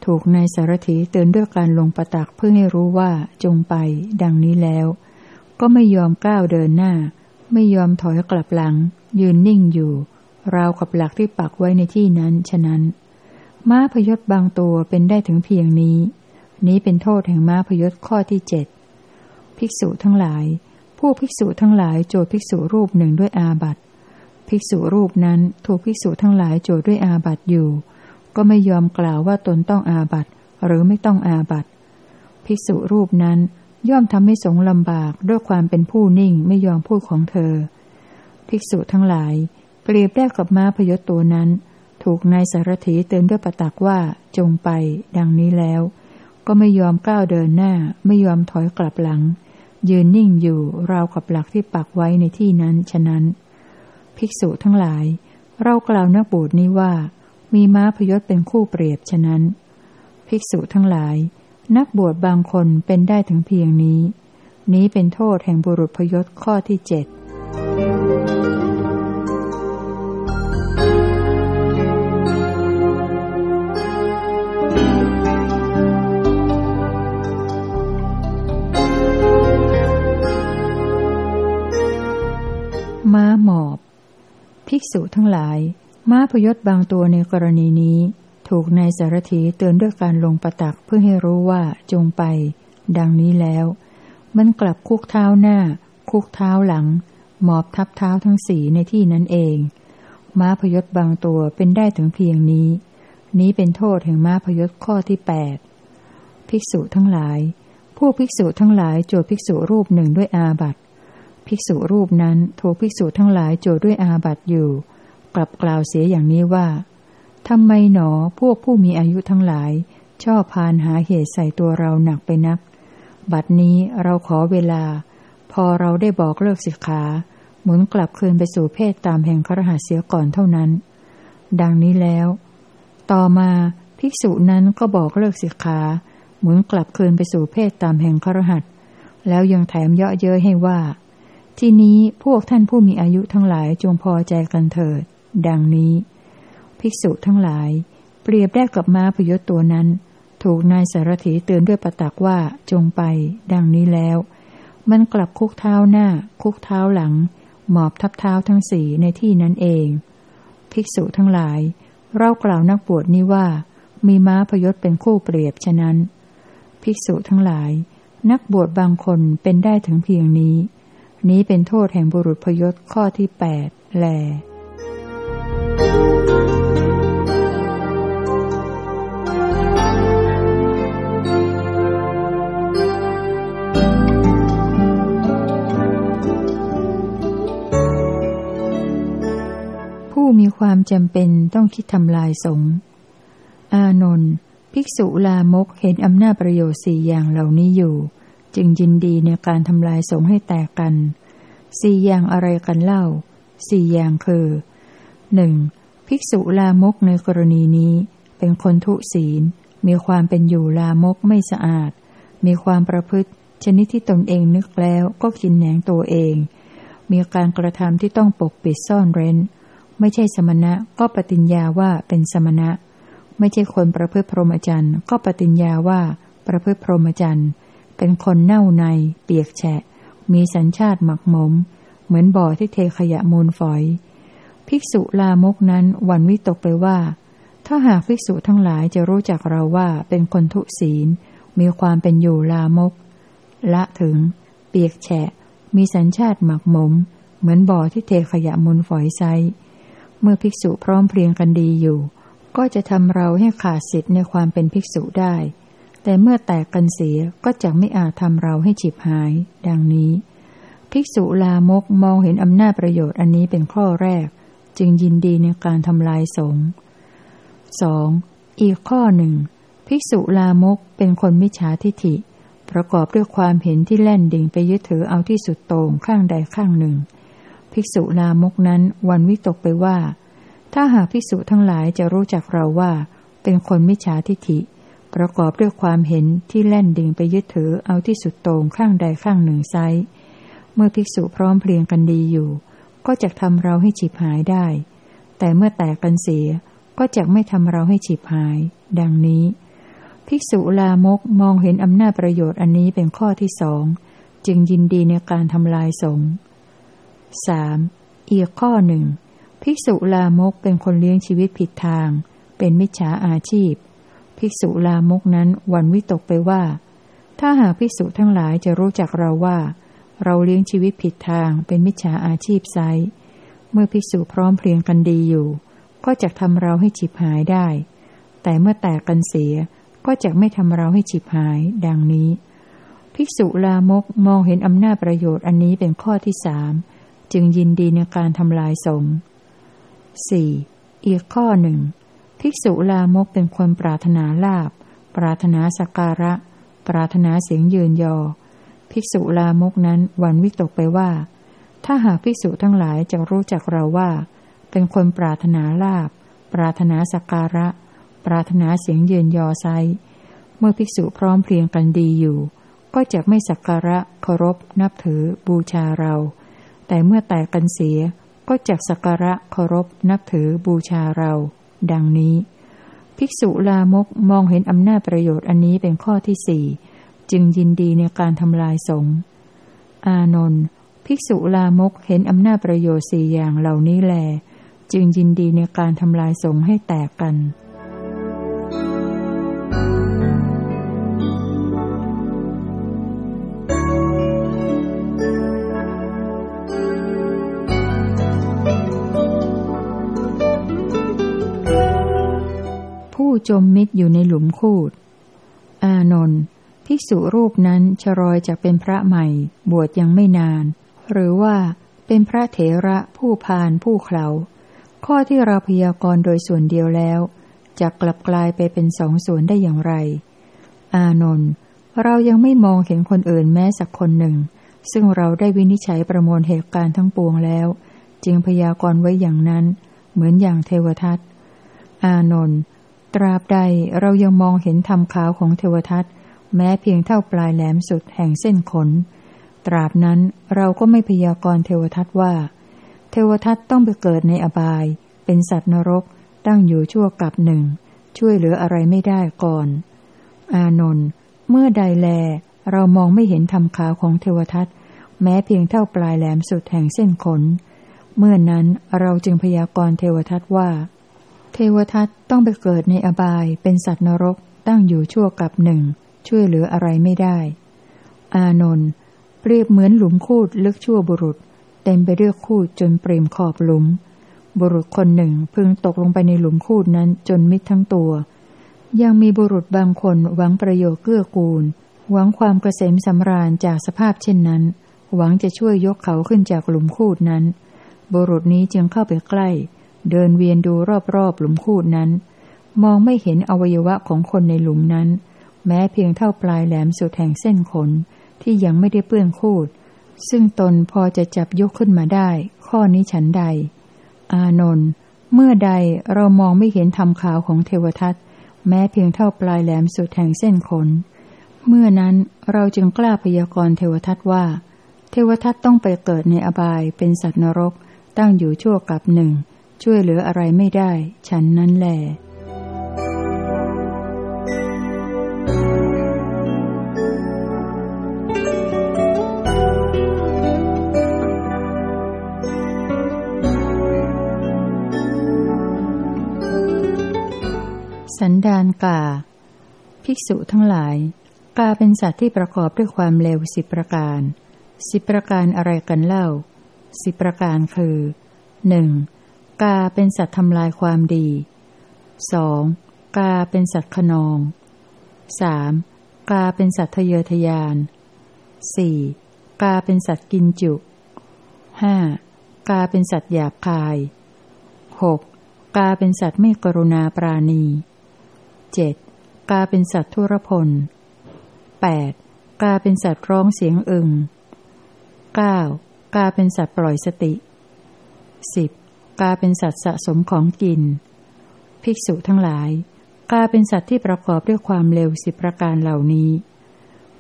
ถูกนายสารถีเตือนด้วยการลงประตักเพื่อให้รู้ว่าจงไป ดังนี้แล้ว ก็ไม่ยอมก้าวเดินหน้า ไม่ยอมถอยกลับหลัง ยืนนิ่งอยู่ ราวกับหลักที่ปักไว้ในที่นั้น ฉะนั้น ม้าพยศบางตัวเป็นได้ถึงเพียงนี้ นี้เป็นโทษแห่งม้าพยศข้อที่เจ็ดภิกษุทั้งหลาย ผู้ภิกษุทั้งหลายโจทภิกษุรูปหนึ่งด้วยอาบัต ภิกษุรูปนั้นถูกภิกษุทั้งหลายโจทย์ด้วยอาบัติอยู่ ก็ไม่ยอมกล่าวว่าตนต้องอาบัตหรือไม่ต้องอาบัตภิกษุรูปนั้นย่อมทำให้สงลำบากด้วยความเป็นผู้นิ่งไม่ยอมพูดของเธอ ภิกษุทั้งหลายเปรียบได้กับม้าพยศตัวนั้น ถูกนายสารถีเตือนด้วยประตักว่าจงไป ดังนี้แล้ว ก็ไม่ยอมก้าวเดินหน้า ไม่ยอมถอยกลับหลัง ยืนนิ่งอยู่ราวกับหลักที่ปักไว้ในที่นั้นฉะนั้น ภิกษุทั้งหลาย เรากล่าวนักบูชนี้ว่า มีม้าพยศเป็นคู่เปรียบฉะนั้น ภิกษุทั้งหลาย นักบวชบางคนเป็นได้ถึงเพียงนี้ นี้เป็นโทษแห่งบุรุษพยศข้อที่เจ็ด กษุทั้งหลาย ม้าพยศบางตัวในกรณีนี้ ถูกนายสารถีเตือนด้วยการลงประตักเพื่อให้รู้ว่าจงไป ดังนี้แล้ว มันกลับคุกเท้าหน้า คุกเท้าหลัง หมอบทับเท้าทั้งสี่ในที่นั้นเอง ม้าพยศบางตัวเป็นได้ถึงเพียงนี้ นี้เป็นโทษแห่งม้าพยศข้อที่แปดภิกษุทั้งหลาย ผู้ภิกษุทั้งหลายโจทภิกษุรูปหนึ่งด้วยอาบัติ ภิกษุรูปนั้นถูกภิกษุทั้งหลายโจด้วยอาบัติอยู่ กลับกล่าวเสียอย่างนี้ว่าทำไมหนอพวกผู้มีอายุทั้งหลาย ชอบพานหาเหตุใส่ตัวเราหนักไปนัก บัดนี้เราขอเวลา พอเราได้บอกเลิกสิกขาหมุนกลับคืนไปสู่เพศตามแห่งครหัสเสียก่อนเท่านั้น ดังนี้แล้ว ต่อมาภิกษุนั้นก็บอกเลิกสิกขาหมุนกลับคืนไปสู่เพศตามแห่งครหัสแล้วยังแถมเยาะเย้ยให้ว่า ทีนี้พวกท่านผู้มีอายุทั้งหลายจงพอใจกันเถิด ดังนี้ ภิกษุทั้งหลาย เปรียบได้กับม้าพยศตัวนั้น ถูกนายสารถีเตือนด้วยประตักว่าจงไป ดังนี้แล้ว มันกลับคุกเท้าหน้า คุกเท้าหลัง หมอบทับเท้าทั้งสี่ในที่นั้นเอง ภิกษุทั้งหลาย เรากล่าวนักบวชนี้ว่า มีม้าพยศเป็นคู่เปรียบฉะนั้น ภิกษุทั้งหลาย นักบวชบางคนเป็นได้ถึงเพียงนี้ นี้เป็นโทษแห่งบุรุษพยศข้อที่แปดแลผู้มีความจำเป็นต้องคิดทำลายสงอานนท์ภิกษุลามกเห็นอำนาจประโยชน์สี่อย่างเหล่านี้อยู่ จึงยินดีในการทำลายสงให้แตกกัน สี่อย่างอะไรกันเล่า สี่อย่างคือหนึ่งภิกษุลามกในกรณีนี้ เป็นคนทุศีล มีความเป็นอยู่ลามกไม่สะอาด มีความประพฤติ ชนิดที่ตนเองนึกแล้วก็กินแหนงตัวเอง มีการกระทำที่ต้องปกปิดซ่อนเร้น ไม่ใช่สมณะก็ปฏิญญาว่าเป็นสมณะ ไม่ใช่คนประพฤติพรหมจรรย์ก็ปฏิญญาว่าประพฤติพรหมจรรย์ เป็นคนเน่าใน เปียกแฉะ มีสัญชาติหมักหมม เหมือนบ่อที่เทขยะมูลฝอย ภิกษุลามกนั้นวันวิตกไปว่า ถ้าหากภิกษุทั้งหลายจะรู้จักเราว่าเป็นคนทุศีล มีความเป็นอยู่ลามก ละถึง เปียกแฉะ มีสัญชาติหมักหมม เหมือนบ่อที่เทขยะมุนฝอยไซเมื่อภิกษุพร้อมเพรียงกันดีอยู่ ก็จะทำเราให้ขาดสิทธิ์ในความเป็นภิกษุได้ แต่เมื่อแตกกันเสียก็จะไม่อาจทำเราให้ฉิบหาย ดังนี้ ภิกษุลามกมองเห็นอำนาจประโยชน์อันนี้เป็นข้อแรก จึงยินดีในการทำลายสงฆ์สองอีกข้อหนึ่ง ภิกษุลามกเป็นคนมิจฉาทิฐิ ประกอบด้วยความเห็นที่แล่นดิ่งไปยึดถือเอาที่สุดโต่งข้างใดข้างหนึ่ง ภิกษุลามกนั้นวันวิตกไปว่า ถ้าหากภิกษุทั้งหลายจะรู้จักเราว่า เป็นคนมิจฉาทิฐิ ประกอบด้วยความเห็นที่แล่นดิ่งไปยึดถือเอาที่สุดโต่งข้างใดข้างหนึ่งไซเมื่อภิกษุพร้อมเพรียงกันดีอยู่ ก็จะทำเราให้ฉิบหายได้ แต่เมื่อแตกกันเสียก็จะไม่ทำเราให้ฉิบหาย ดังนี้ ภิกษุลามกมองเห็นอำนาจประโยชน์อันนี้เป็นข้อที่สองจึงยินดีในการทำลายสงฆ์สามอีกข้อหนึ่ง ภิกษุลามกเป็นคนเลี้ยงชีวิตผิดทาง เป็นมิจฉาอาชีพ ภิกษุลามกนั้นวันวิตกไปว่า ถ้าหากภิกษุทั้งหลายจะรู้จักเราว่า เราเลี้ยงชีวิตผิดทางเป็นมิจฉาอาชีพไซเมื่อภิกษุพร้อมเพรียงกันดีอยู่ ก็จะทำเราให้ฉิบหายได้ แต่เมื่อแตกกันเสียก็จะไม่ทำเราให้ฉิบหาย ดังนี้ ภิกษุลามกมองเห็นอำนาจประโยชน์อันนี้เป็นข้อที่สามจึงยินดีในการทำลายสงฆ์สี่อีกข้อหนึ่ง ภิกษุลามกเป็นคนปรารถนาลาบ ปรารถนาสักการะ ปรารถนาเสียงยืนยอ ภิกษุลามกนั้นวันวิตกไปว่า ถ้าหากภิกษุทั้งหลายจะรู้จักเราว่า เป็นคนปรารถนาลาบ ปรารถนาสักการะ ปรารถนาเสียงยืนยอไซ เมื่อภิกษุพร้อมเพรียงกันดีอยู่ ก็จะไม่สักการะเคารพ นับถือ บูชาเรา แต่เมื่อแตกกันเสีย ก็จะสักการะเคารพ นับถือบูชาเรา ดังนี้ ภิกษุลามกมองเห็นอำนาจประโยชน์อันนี้เป็นข้อที่สี่จึงยินดีในการทำลายสงฆ์อานนท์ภิกษุลามกเห็นอำนาจประโยชน์สี่อย่างเหล่านี้แล จึงยินดีในการทำลายสงฆ์ให้แตกกัน ผู้จมมิตรอยู่ในหลุมคูด อานนท์ภิกษุรูปนั้นชรอยจากเป็นพระใหม่ บวชยังไม่นาน หรือว่าเป็นพระเถระผู้พานผู้เขาข้อที่เราพยากรณ์โดยส่วนเดียวแล้วจะกลับกลายไปเป็นสองส่วนได้อย่างไร อานนท์เรายังไม่มองเห็นคนอื่นแม้สักคนหนึ่ง ซึ่งเราได้วินิจฉัยประมวลเหตุการณ์ทั้งปวงแล้ว จึงพยากรณ์ไว้อย่างนั้น เหมือนอย่างเทวทัต อานนท์ ตราบใดเรายังมองเห็นธรรมขาวของเทวทัตแม้เพียงเท่าปลายแหลมสุดแห่งเส้นขน ตราบนั้นเราก็ไม่พยากรณ์เทวทัตว่า เทวทัตต้องไปเกิดในอบาย เป็นสัตว์นรก ตั้งอยู่ชั่วกับหนึ่ง ช่วยเหลืออะไรไม่ได้ก่อน อานนท์เมื่อใดแล เรามองไม่เห็นธรรมขาวของเทวทัตแม้เพียงเท่าปลายแหลมสุดแห่งเส้นขน เมื่อนนั้นเราจึงพยากรณ์เทวทัตว่า เทวทัตต้องไปเกิดในอบายเป็นสัตว์นรกตั้งอยู่ชั่วกับหนึ่ง ช่วยเหลืออะไรไม่ได้ อานนท์เปรียบเหมือนหลุมคูดลึกชั่วบุรุษ เต็มไปด้วยคูดจนเปรมขอบหลุม บุรุษคนหนึ่งพึงตกลงไปในหลุมคูดนั้นจนมิดทั้งตัว ยังมีบุรุษบางคนหวังประโยชน์เกื้อกูล หวังความเกษมสำราญจากสภาพเช่นนั้น หวังจะช่วยยกเขาขึ้นจากหลุมคูดนั้น บุรุษนี้จึงเข้าไปใกล้ เดินเวียนดูรอบๆหลุมคูดนั้น มองไม่เห็นอวัยวะของคนในหลุมนั้น แม้เพียงเท่าปลายแหลมสุดแห่งเส้นขนที่ยังไม่ได้เปื้อนคูด ซึ่งตนพอจะจับยกขึ้นมาได้ ข้อนี้ฉันใด อานนท์เมื่อใดเรามองไม่เห็นธรรมขาวของเทวทัตแม้เพียงเท่าปลายแหลมสุดแห่งเส้นขน เมื่อนั้นเราจึงกล้าพยากรณ์เทวทัตว่า เทวทัตต้องไปเกิดในอบายเป็นสัตว์นรกตั้งอยู่ชั่วกับหนึ่ง ช่วยเหลืออะไรไม่ได้ ฉันนั้นแหละสันดานกา ภิกษุทั้งหลาย กาเป็นสัตว์ที่ประกอบด้วยความเลวสิบประการสิบประการอะไรกันเล่าสิบประการคือหนึ่ง กาเป็นสัตว์ทำลายความดีสองกาเป็นสัตว์ขนองสามกาเป็นสัตว์ทะเยอทะยานสี่กาเป็นสัตว์กินจุห้ากาเป็นสัตว์หยาบคายหกกาเป็นสัตว์ไม่กรุณาปราณีเจ็ดกาเป็นสัตว์ทุรพลแปดกาเป็นสัตว์ร้องเสียงอึงเก้ากาเป็นสัตว์ปล่อยสติสิบ กาเป็นสัตว์สะสมของกิน ภิกษุทั้งหลาย กาเป็นสัตว์ที่ประกอบด้วยความเร็วสิบประการเหล่านี้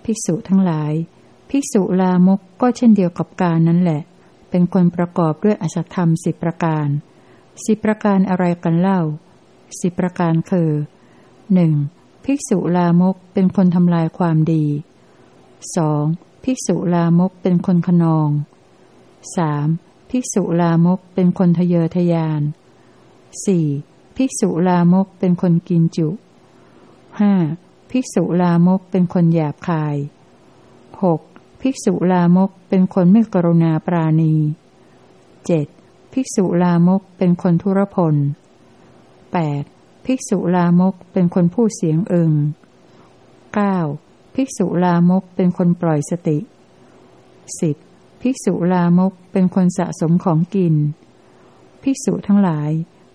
ภิกษุทั้งหลาย ภิกษุลามกก็เช่นเดียวกับกานั้นแหละ เป็นคนประกอบด้วยอสธรรมสิบประการสิบประการอะไรกันเล่าสิบประการคือหนึ่งภิกษุลามกเป็นคนทำลายความดีสองภิกษุลามกเป็นคนขนองสาม ภิกษุลามกเป็นคนทะเยอทะยานสี่ภิกษุลามกเป็นคนกินจุห้าภิกษุลามกเป็นคนหยาบคายหกภิกษุลามกเป็นคนไม่กรุณาปราณีเจ็ดภิกษุลามกเป็นคนทุรพลแปดภิกษุลามกเป็นคนพูดเสียงเอิงเก้าภิกษุลามกเป็นคนปล่อยสติสิบ ภิกษุลามกเป็นคนสะสมของกิน ภิกษุทั้งหลาย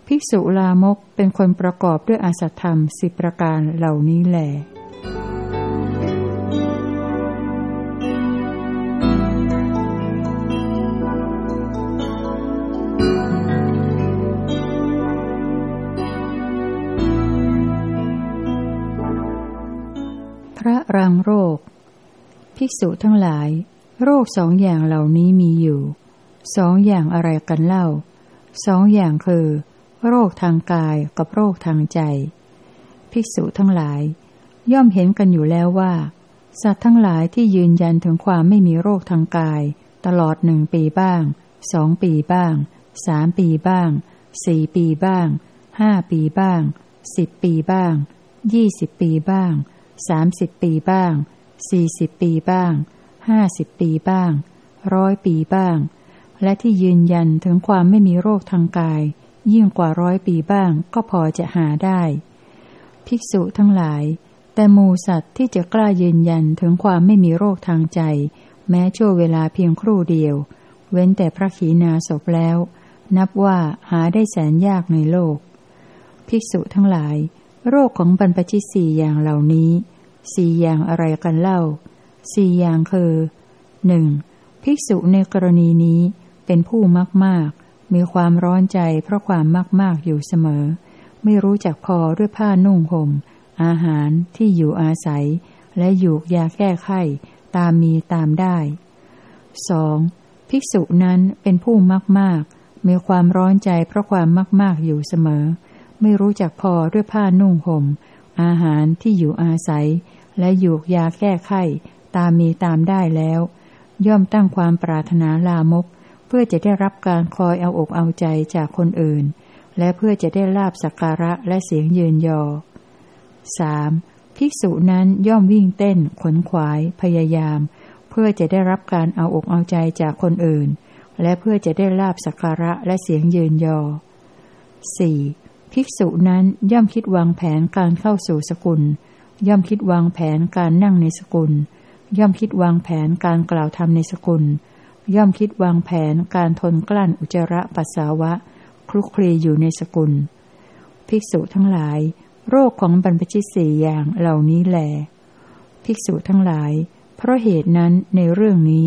ภิกษุลามกเป็นคนประกอบด้วยอาสัตธรรมสิประการเหล่านี้แหละพระรังโรค ภิกษุทั้งหลาย โรคสองอย่างเหล่านี้มีอยู่ สองอย่างอะไรกันเล่า สองอย่างคือ โรคทางกายกับโรคทางใจ ภิกษุทั้งหลาย ย่อมเห็นกันอยู่แล้วว่า สัตว์ทั้งหลายที่ยืนยันถึงความไม่มีโรคทางกาย ตลอดหนึ่งปีบ้างสองปีบ้างสามปีบ้างสี่ปีบ้างห้าปีบ้างสิบปีบ้างยี่สิบปีบ้างสามสิบปีบ้างสี่สิบปีบ้าง ห้าสิบปีบ้าง ร้อยปีบ้าง และที่ยืนยันถึงความไม่มีโรคทางกาย ยิ่งกว่าร้อยปีบ้างก็พอจะหาได้ ภิกษุทั้งหลาย แต่มูสัตว์ที่จะกล้ายืนยันถึงความไม่มีโรคทางใจ แม้ชั่วเวลาเพียงครู่เดียว เว้นแต่พระขีณาศพแล้ว นับว่าหาได้แสนยากในโลก ภิกษุทั้งหลาย โรคของบรรพชิตสี่อย่างเหล่านี้สี่อย่างอะไรกันเล่า สี่อย่างคือหนึ่งภิกษุในกรณีนี้เป็นผู้มากมากมีความร้อนใจเพราะความมากมากอยู่เสมอ ไม่รู้จักพอด้วยผ้านุ่งหม่ม อาหารที่อยู่อาศัย และอยู่ยาแก้ไขตามมีตามได้สองภิกษุนั้นเป็นผู้มากมากมีความร้อนใจเพราะความมากมากอยู่เสมอ ไม่รู้จักพอด้วยผ้านุ่งหม่ม อาหารที่อยู่อาศัย และหยูกยาแก้ไข ตามมีตามได้แล้ว ย่อมตั้งความปรารถนาลามก เพื่อจะได้รับการคอยเอาอกเอาใจจากคนอื่น และเพื่อจะได้ลาบสักการะและเสียงยืนยอ 3. ภิกษุนั้นย่อมวิ่งเต้น ขนขวาย พยายาม เพื่อจะได้รับการเอาอกเอาใจจากคนอื่น และเพื่อจะได้ลาบสักการะและเสียงยืนยอ 4. ภิกษุนั้นย่อมคิดวางแผนการเข้าสู่สกุลย่อมคิดวางแผนการนั่งในสกุล ย่อมคิดวางแผนการกล่าวธรรมในสกุล ย่อมคิดวางแผนการทนกลั้นอุจจาระปัสสาวะ คลุกคลีอยู่ในสกุล ภิกษุทั้งหลาย โรคของบรรพชิตสี่อย่างเหล่านี้แหลภิกษุทั้งหลาย เพราะเหตุนั้นในเรื่องนี้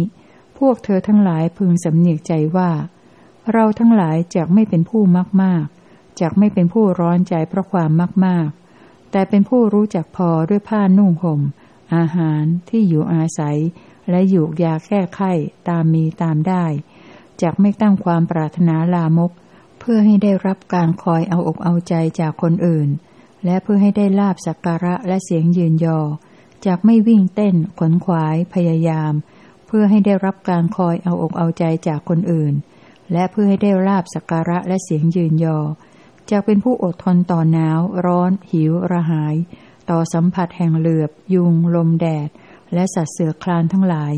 พวกเธอทั้งหลายพึงสำเนียกใจว่า เราทั้งหลายจะไม่เป็นผู้มากมากจากไม่เป็นผู้ร้อนใจเพราะความมากๆแต่เป็นผู้รู้จักพอด้วยผ้านุ่งห่ม อาหารที่อยู่อาศัย และอยู่ยาแก้ไข้ตามมีตามได้จากไม่ตั้งความปรารถนาลามก เพื่อให้ได้รับการคอยเอาอกเอาใจจากคนอื่น และเพื่อให้ได้ลาบสักการะและเสียงยืนยอจากไม่วิ่งเต้นขนขวายพยายาม เพื่อให้ได้รับการคอยเอาอกเอาใจจากคนอื่น และเพื่อให้ได้ลาบสักการะและเสียงยืนยอจากเป็นผู้อดทนต่อหนาว ร้อน หิว ระหาย ต่อสัมผัสแห่งเหลือบ ยุง ลมแดด และสัตว์เสือคลานทั้งหลาย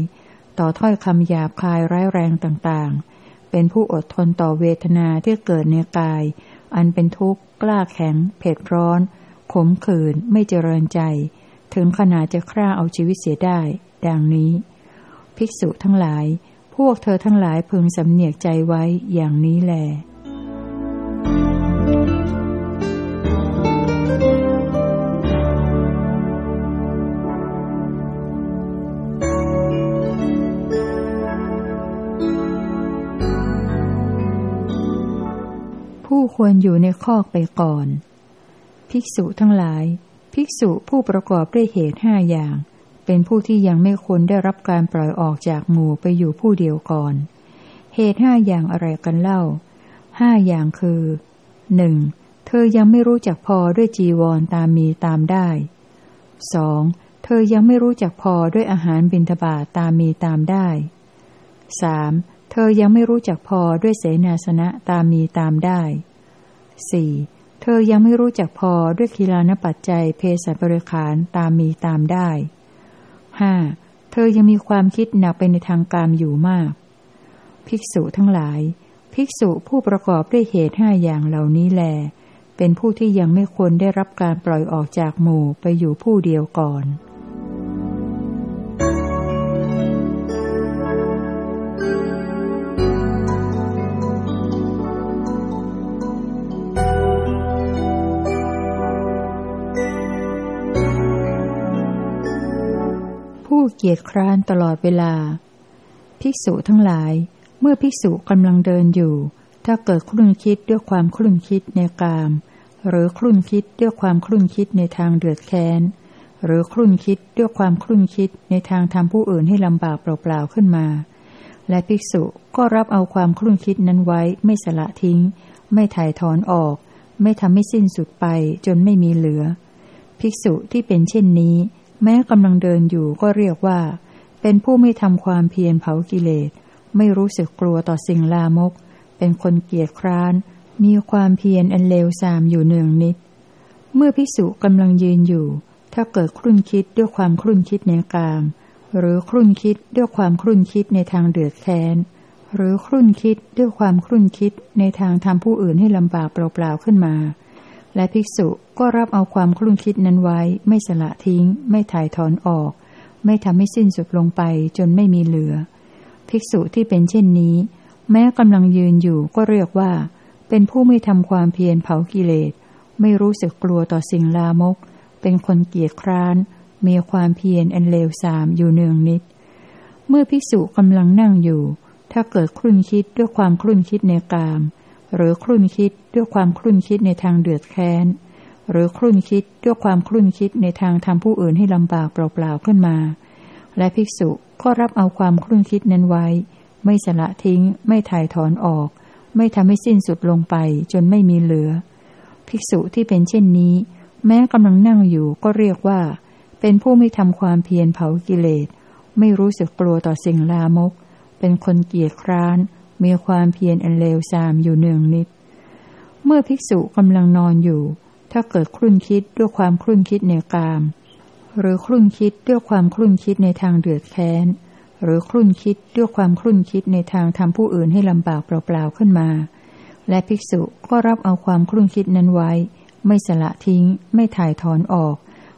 ต่อถ้อยคำหยาบคายร้ายแรงต่างๆ เป็นผู้อดทนต่อเวทนาที่เกิดในกาย อันเป็นทุกข์ กล้าแข็ง เผ็ดร้อน ขมขื่น ไม่เจริญใจ ถึงขนาดจะฆ่าเอาชีวิตเสียได้ ดังนี้ ภิกษุทั้งหลาย พวกเธอทั้งหลายพึงสำเนียกใจไว้อย่างนี้แหละ ผู้ควรอยู่ในคอกไปก่อน ภิกษุทั้งหลาย ภิกษุผู้ประกอบด้วยเหตุห้าอย่าง เป็นผู้ที่ยังไม่ควรได้รับการปล่อยออกจากหมู่ไปอยู่ผู้เดียวก่อน เหตุห้าอย่างอะไรกันเล่าห้าอย่างคือหนึ่งเธอยังไม่รู้จักพอด้วยจีวรตามมีตามได้สองเธอยังไม่รู้จักพอด้วยอาหารบิณฑบาตตามมีตามได้สามเธอยังไม่รู้จักพอด้วยเสนาสนะตามมีตามได้ สี่เธอยังไม่รู้จักพอด้วยคีลานปัจจัยเพศบริขารตามมีตามได้ห้าเธอยังมีความคิดหนักไปในทางการอยู่มาก ภิกษุทั้งหลาย ภิกษุผู้ประกอบด้วยเหตุห้าอย่างเหล่านี้แล เป็นผู้ที่ยังไม่ควรได้รับการปล่อยออกจากหมู่ไปอยู่ผู้เดียวก่อน เกียจคร้านตลอดเวลา ภิกษุทั้งหลาย เมื่อภิกษุกำลังเดินอยู่ ถ้าเกิดคลุ่นคิดด้วยความคลุ่นคิดในกาม หรือคลุ่นคิดด้วยความคลุ่นคิดในทางเดือดแค้น หรือคลุ่นคิดด้วยความคลุ่นคิดในทางทำผู้อื่นให้ลำบากเปล่าๆขึ้นมา และภิกษุก็รับเอาความคลุ่นคิดนั้นไว้ไม่สละทิ้ง ไม่ถ่ายถอนออก ไม่ทำให้สิ้นสุดไปจนไม่มีเหลือ ภิกษุที่เป็นเช่นนี้ แม้กำลังเดินอยู่ก็เรียกว่า เป็นผู้ไม่ทำความเพียรเผากิเลส ไม่รู้สึกกลัวต่อสิ่งลามก เป็นคนเกียจคร้าน มีความเพียรอันเลวทรามอยู่เนืองนิด เมื่อพิสุกำลังยืนอยู่ ถ้าเกิดครุ่นคิดด้วยความครุ่นคิดในกาม หรือครุ่นคิดด้วยความครุ่นคิดในทางเดือดแค้น หรือครุ่นคิดด้วยความครุ่นคิดในทางทำผู้อื่นให้ลำบากเปล่าๆขึ้นมา และภิกษุก็รับเอาความคลุ่นคิดนั้นไว้ ไม่สละทิ้ง ไม่ถ่ายถอนออก ไม่ทำให้สิ้นสุดลงไปจนไม่มีเหลือ ภิกษุที่เป็นเช่นนี้ แม้กำลังยืนอยู่ก็เรียกว่า เป็นผู้ไม่ทำความเพียรเผากิเลส ไม่รู้สึกกลัวต่อสิ่งลามก เป็นคนเกียจคร้าน มีความเพียรอันเลวทรามอยู่เนืองนิด เมื่อภิกษุกำลังนั่งอยู่ ถ้าเกิดคลุ่นคิดด้วยความคลุ่นคิดในกาม หรือคลุ่นคิดด้วยความคลุ่นคิดในทางเดือดแค้น หรือคลุ่นคิดด้วยความคลุ่นคิดในทางทำผู้อื่นให้ลำบากเปล่าๆขึ้นมา และภิกษุก็รับเอาความคลุ่นคิดนั้นไว้ ไม่สละทิ้ง ไม่ถ่ายถอนออก ไม่ทำให้สิ้นสุดลงไปจนไม่มีเหลือ ภิกษุที่เป็นเช่นนี้ แม้กำลังนั่งอยู่ก็เรียกว่า เป็นผู้ไม่ทำความเพียรเผากิเลส ไม่รู้สึกกลัวต่อสิ่งลามก เป็นคนเกียจคร้าน มีความเพียรอันเลวทรามอยู่เนืองนิด เมื่อภิกษุกำลังนอนอยู่ ถ้าเกิดคลุ่นคิดด้วยความคลุ่นคิดในกาม หรือคลุ่นคิดด้วยความคลุ่นคิดในทางเดือดแค้น หรือคลุ่นคิดด้วยความคลุ่นคิดในทางทำผู้อื่นให้ลำบากเปล่าๆขึ้นมา และภิกษุก็รับเอาความคลุ่นคิดนั้นไว้ ไม่สละทิ้ง ไม่ถ่ายถอนออก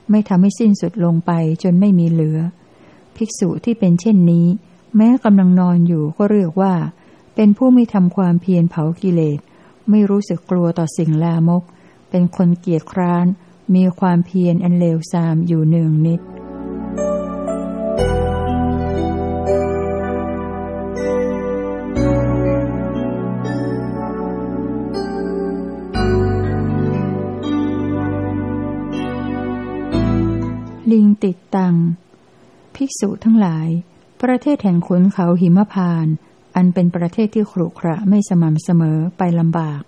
ไม่ทำให้สิ้นสุดลงไปจนไม่มีเหลือ ภิกษุที่เป็นเช่นนี้แม้กำลังนอนอยู่ก็เรียกว่า เป็นผู้ไม่ทำความเพียรเผากิเลส ไม่รู้สึกกลัวต่อสิ่งลามก เป็นคนเกียจคร้าน มีความเพียรอันเลวทรามอยู่เนืองนิดตัง ภิกษุทั้งหลาย ประเทศแห่งขุนเขาหิมพาน อันเป็นประเทศที่ขรุขระไม่สม่ำเสมอไปลำบาก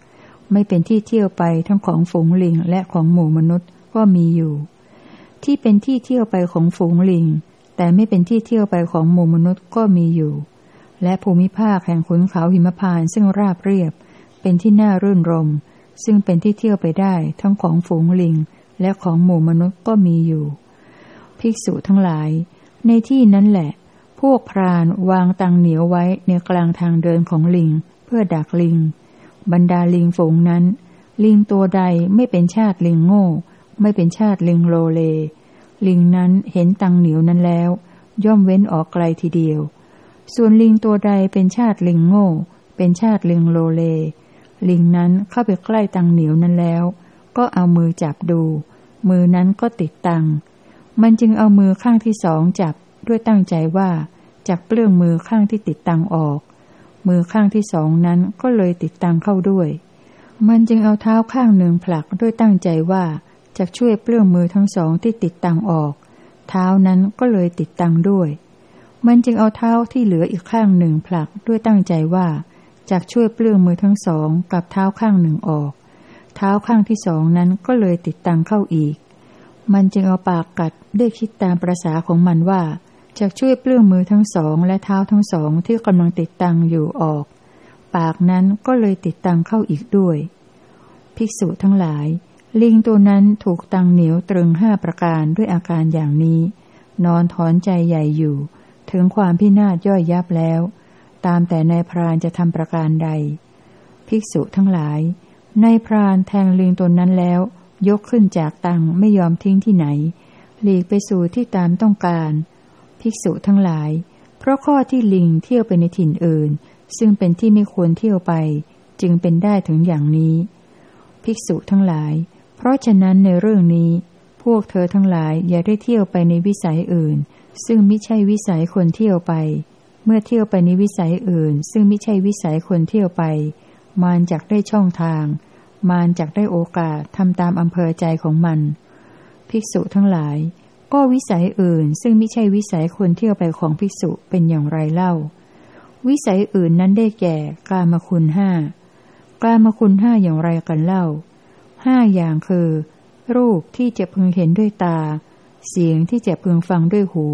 ไม่เป็นที่เที่ยวไปทั้งของฝูงลิงและของหมู่มนุษย์ก็มีอยู่ ที่เป็นที่เที่ยวไปของฝูงลิง แต่ไม่เป็นที่เที่ยวไปของหมู่มนุษย์ก็มีอยู่ และภูมิภาคแห่งขุนเขาหิมพานซึ่งราบเรียบ เป็นที่น่ารื่นรม ซึ่งเป็นที่เที่ยวไปได้ทั้งของฝูงลิง และของหมู่มนุษย์ก็มีอยู่ ภิกษุทั้งหลาย ในที่นั้นแหละ วกพรานวางตังเหนียวไว้ในกลางทางเดินของลิง เพื่อดักลิง บรรดาลิงฝูงนั้น ลิงตัวใดไม่เป็นชาติลิงโง่ ไม่เป็นชาติลิงโลเล ลิงนั้นเห็นตังเหนียวนั้นแล้ว ย่อมเว้นออกไกลทีเดียว ส่วนลิงตัวใดเป็นชาติลิงโง่ เป็นชาติลิงโลเล ลิงนั้นเข้าไปใกล้ตังเหนียวนั้นแล้ว ก็เอามือจับดู มือนั้นก็ติดตังมันจึงเอามือข้างที่สองจับด้วยตั้งใจว่า จักเปลื้องมือข้างที่ติดตังออก มือข้างที่สองนั้นก็เลยติดตังเข้าด้วย มันจึงเอาเท้าข้างหนึ่งผลักด้วยตั้งใจว่าจะช่วยเปลื้องมือทั้งสองที่ติดตังออก เท้านั้นก็เลยติดตังด้วย มันจึงเอาเท้าที่เหลืออีกข้างหนึ่งผลักด้วยตั้งใจว่าจะช่วยเปลื้องมือทั้งสองกับเท้าข้างหนึ่งออก เท้าข้างที่สองนั้นก็เลยติดตังเข้าอีก มันจึงเอาปากกัดด้วยคิดตามประษาของมันว่า จะช่วยเปลื้องมือทั้งสองและเท้าทั้งสองที่กำลังติดตังอยู่ออก ปากนั้นก็เลยติดตังเข้าอีกด้วย ภิกษุทั้งหลาย ลิงตัวนั้นถูกตังเหนียวตรึงห้าประการด้วยอาการอย่างนี้ นอนถอนใจใหญ่อยู่ ถึงความพินาศย่อยยับแล้ว ตามแต่นายพรานจะทำประการใด ภิกษุทั้งหลายนายพรานแทงลิงตนนั้นแล้ว ยกขึ้นจากตังไม่ยอมทิ้งที่ไหน หลีกไปสู่ที่ตามต้องการ ภิกษุทั้งหลาย เพราะข้อที่ลิงเที่ยวไปในถิ่นอื่น ซึ่งเป็นที่ไม่ควรเที่ยวไป จึงเป็นได้ถึงอย่างนี้ ภิกษุทั้งหลาย เพราะฉะนั้นในเรื่องนี้ พวกเธอทั้งหลายอย่าได้เที่ยวไปในวิสัยอื่น ซึ่งไม่ใช่วิสัยคนเที่ยวไป เมื่อเที่ยวไปในวิสัยอื่น ซึ่งไม่ใช่วิสัยคนเที่ยวไป มานจากได้ช่องทาง มารจักได้โอกาสทำตามอำเภอใจของมัน ภิกษุทั้งหลาย ก็วิสัยอื่นซึ่งไม่ใช่วิสัยคนเที่ยวไปของภิกษุเป็นอย่างไรเล่า วิสัยอื่นนั้นได้แก่กามคุณห้ากามคุณห้าอย่างไรกันเล่าห้าอย่างคือ รูปที่จะพึงเห็นด้วยตา เสียงที่จะพึงฟังด้วยหู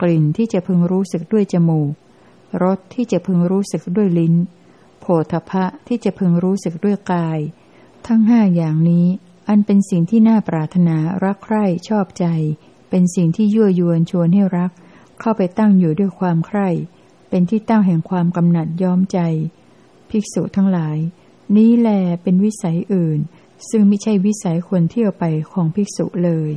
กลิ่นที่จะพึงรู้สึกด้วยจมูกรสที่จะพึงรู้สึกด้วยลิ้นโผฏฐะที่จะพึงรู้สึกด้วยกาย ทั้งห้าอย่างนี้ อันเป็นสิ่งที่น่าปรารถนารักใคร่ชอบใจ เป็นสิ่งที่ยั่วยวนชวนให้รัก เข้าไปตั้งอยู่ด้วยความใคร่เป็นที่ตั้งแห่งความกำหนัดย้อมใจ ภิกษุทั้งหลาย นี้แลเป็นวิสัยอื่น ซึ่งไม่ใช่วิสัยควรเที่ยวไปของภิกษุเลย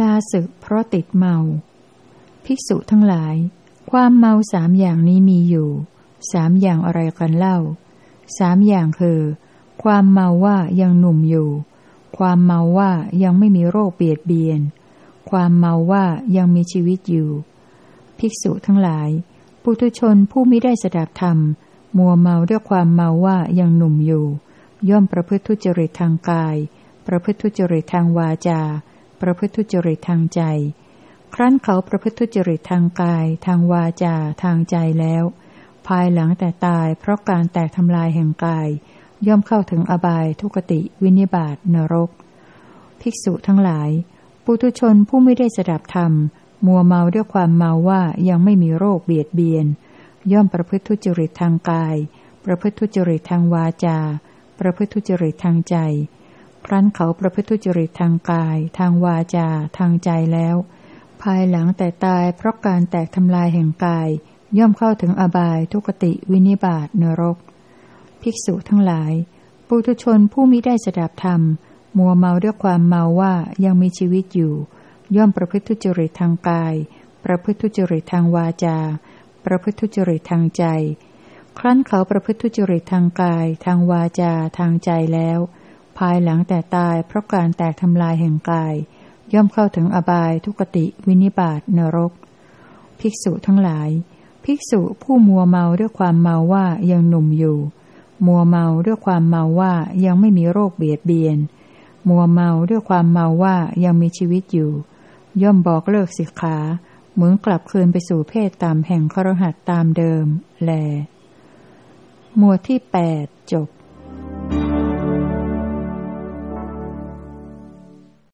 ลาศึกเพราะติดเมา ภิกษุทั้งหลาย ความเมาสามอย่างนี้มีอยู่ สามอย่างอะไรกันเล่า สามอย่างคือ ความเมาว่ายังหนุ่มอยู่ ความเมาว่ายังไม่มีโรคเบียดเบียน ความเมาว่ายังมีชีวิตอยู่ ภิกษุทั้งหลาย ปุถุชนผู้ไม่ได้สดับธรรม มัวเมาด้วยความเมาว่ายังหนุ่มอยู่ ย่อมประพฤติทุจริตทางกาย ประพฤติทุจริตทางวาจา ประพฤติทุจริตทางใจ ครั้นเขาประพฤติทุจริตทางกาย ทางวาจา ทางใจแล้ว ภายหลังแต่ตายเพราะการแตกทำลายแห่งกาย ย่อมเข้าถึงอบายทุกติวินิบาตนรก ภิกษุทั้งหลาย ปุถุชนผู้ไม่ได้สดับธรรม มัวเมาด้วยความเมาว่ายังไม่มีโรคเบียดเบียน ย่อมประพฤติทุจริตทางกาย ประพฤติทุจริตทางวาจา ประพฤติทุจริตทางใจ ครั้นเขาประพฤติทุจริตทางกาย ทางวาจา ทางใจแล้ว ภายหลังแต่ตายเพราะการแตกทำลายแห่งกาย ย่อมเข้าถึงอบายทุกติวินิบาตนรก ภิกษุทั้งหลาย ปุถุชนผู้มิได้สดับธรรม มัวเมาด้วยความเมาว่ายังมีชีวิตอยู่ ย่อมประพฤติทุจริตทางกาย ประพฤติทุจริตทางวาจา ประพฤติทุจริตทางใจ ครั้นเขาประพฤติทุจริตทางกาย ทางวาจา ทางใจแล้ว ภายหลังแต่ตายเพราะการแตกทำลายแห่งกาย ย่อมเข้าถึงอบายทุกติวินิบาตนรก ภิกษุทั้งหลาย ภิกษุผู้มัวเมาด้วยความเมาว่ายังหนุ่มอยู่ มัวเมาด้วยความเมาว่ายังไม่มีโรคเบียดเบียน มัวเมาด้วยความเมาว่ายังมีชีวิตอยู่ ย่อมบอกเลิกสิกขาเหมือนกลับคืนไปสู่เพศตามแห่งครหัสตามเดิม แล หมวดที่แปดจบ